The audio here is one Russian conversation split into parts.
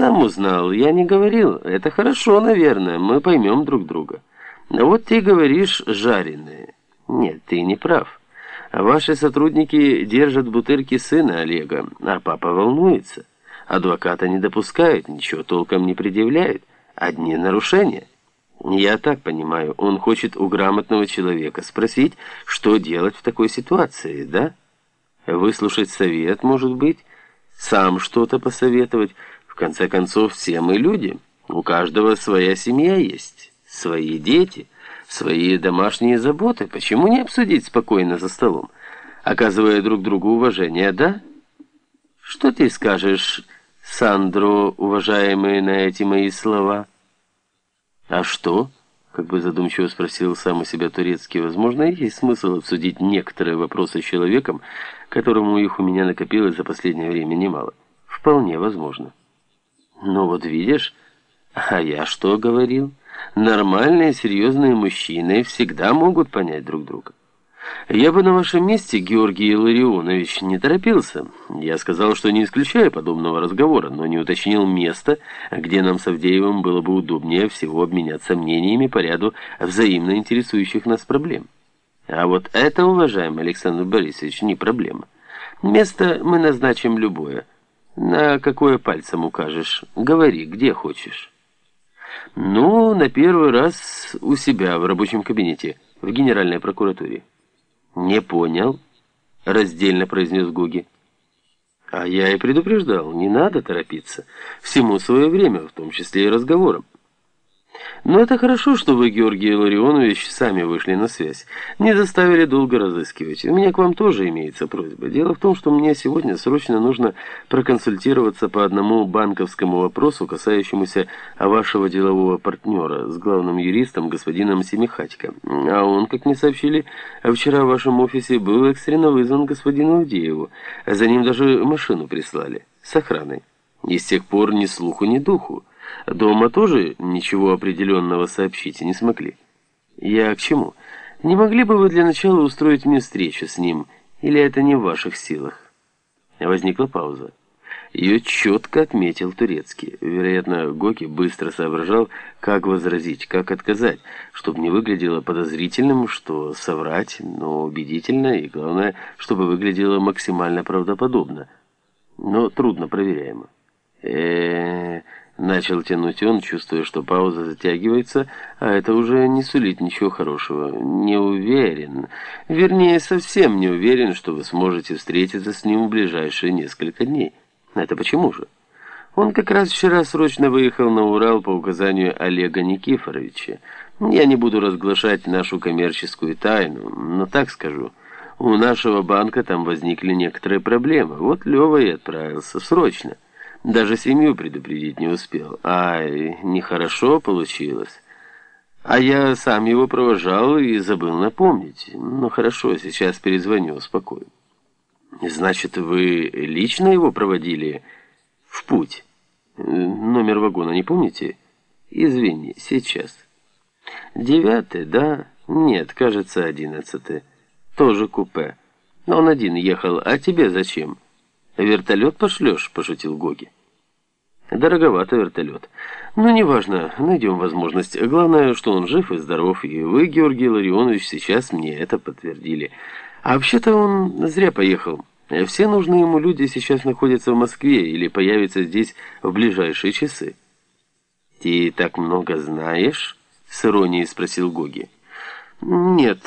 Сам узнал, я не говорил. Это хорошо, наверное, мы поймем друг друга. Но вот ты говоришь «жареные». Нет, ты не прав. Ваши сотрудники держат бутырки сына Олега, а папа волнуется. Адвоката не допускают, ничего толком не предъявляет. Одни нарушения. Я так понимаю, он хочет у грамотного человека спросить, что делать в такой ситуации, да? Выслушать совет, может быть, сам что-то посоветовать. Конце концов, все мы люди. У каждого своя семья есть, свои дети, свои домашние заботы. Почему не обсудить спокойно за столом, оказывая друг другу уважение, да? Что ты скажешь, Сандро, уважаемые, на эти мои слова? А что? Как бы задумчиво спросил сам у себя турецкий. Возможно, есть смысл обсудить некоторые вопросы с человеком, которому их у меня накопилось за последнее время немало. Вполне возможно. Ну вот видишь, а я что говорил? Нормальные, серьезные мужчины всегда могут понять друг друга. Я бы на вашем месте, Георгий Илларионович, не торопился. Я сказал, что не исключаю подобного разговора, но не уточнил место, где нам с Авдеевым было бы удобнее всего обменяться мнениями по ряду взаимно интересующих нас проблем. А вот это, уважаемый Александр Борисович, не проблема. Место мы назначим любое. На какое пальцем укажешь? Говори, где хочешь. Ну, на первый раз у себя в рабочем кабинете, в Генеральной прокуратуре. «Не понял», — раздельно произнес Гуги. «А я и предупреждал, не надо торопиться. Всему свое время, в том числе и разговорам». Но это хорошо, что вы, Георгий Ларионович, сами вышли на связь. Не заставили долго разыскивать. У меня к вам тоже имеется просьба. Дело в том, что мне сегодня срочно нужно проконсультироваться по одному банковскому вопросу, касающемуся вашего делового партнера с главным юристом господином Семихатько. А он, как мне сообщили, вчера в вашем офисе был экстренно вызван господину Авдееву. За ним даже машину прислали. С охраной. И с тех пор ни слуху, ни духу. Дома тоже ничего определенного сообщить не смогли. Я к чему? Не могли бы вы для начала устроить мне встречу с ним, или это не в ваших силах? Возникла пауза. Ее четко отметил Турецкий. Вероятно, Гоки быстро соображал, как возразить, как отказать, чтобы не выглядело подозрительным, что соврать, но убедительно, и главное, чтобы выглядело максимально правдоподобно, но трудно проверяемо. э Начал тянуть он, чувствуя, что пауза затягивается, а это уже не сулит ничего хорошего. Не уверен. Вернее, совсем не уверен, что вы сможете встретиться с ним в ближайшие несколько дней. Это почему же? Он как раз вчера срочно выехал на Урал по указанию Олега Никифоровича. Я не буду разглашать нашу коммерческую тайну, но так скажу. У нашего банка там возникли некоторые проблемы. Вот Лёва и отправился срочно. Даже семью предупредить не успел. Ай, нехорошо получилось. А я сам его провожал и забыл напомнить. Ну хорошо, сейчас перезвоню, успокою. Значит, вы лично его проводили в путь? Номер вагона не помните? Извини, сейчас. Девятый, да? Нет, кажется, одиннадцатый. Тоже купе. Но он один ехал, а тебе зачем? «Вертолет пошлешь?» – пошутил Гоги. «Дороговато вертолет. Но неважно, найдем возможность. Главное, что он жив и здоров, и вы, Георгий Ларионович, сейчас мне это подтвердили. А вообще-то он зря поехал. Все нужные ему люди сейчас находятся в Москве или появятся здесь в ближайшие часы». «Ты так много знаешь?» – с иронией спросил Гоги. «Нет,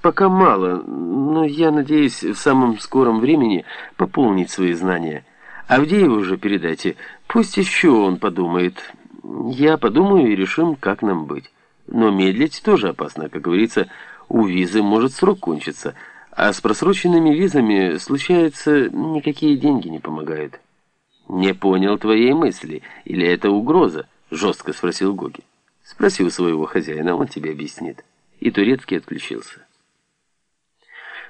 пока мало, но я надеюсь в самом скором времени пополнить свои знания. Авдееву же передайте, пусть еще он подумает. Я подумаю и решим, как нам быть. Но медлить тоже опасно, как говорится, у визы может срок кончиться, а с просроченными визами, случается, никакие деньги не помогают». «Не понял твоей мысли, или это угроза?» – жестко спросил Гоги. «Спроси у своего хозяина, он тебе объяснит» и Турецкий отключился.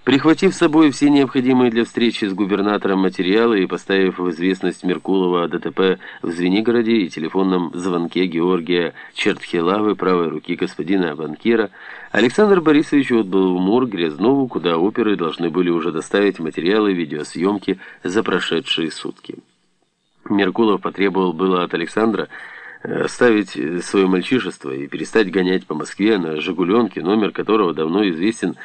Прихватив с собой все необходимые для встречи с губернатором материалы и поставив в известность Меркулова о ДТП в Звенигороде и телефонном звонке Георгия Чертхелавы, правой руки господина банкира, Александр Борисович отбыл в МУР Грязнову, куда оперы должны были уже доставить материалы видеосъемки за прошедшие сутки. Меркулов потребовал было от Александра оставить свое мальчишество и перестать гонять по Москве на «Жигуленке», номер которого давно известен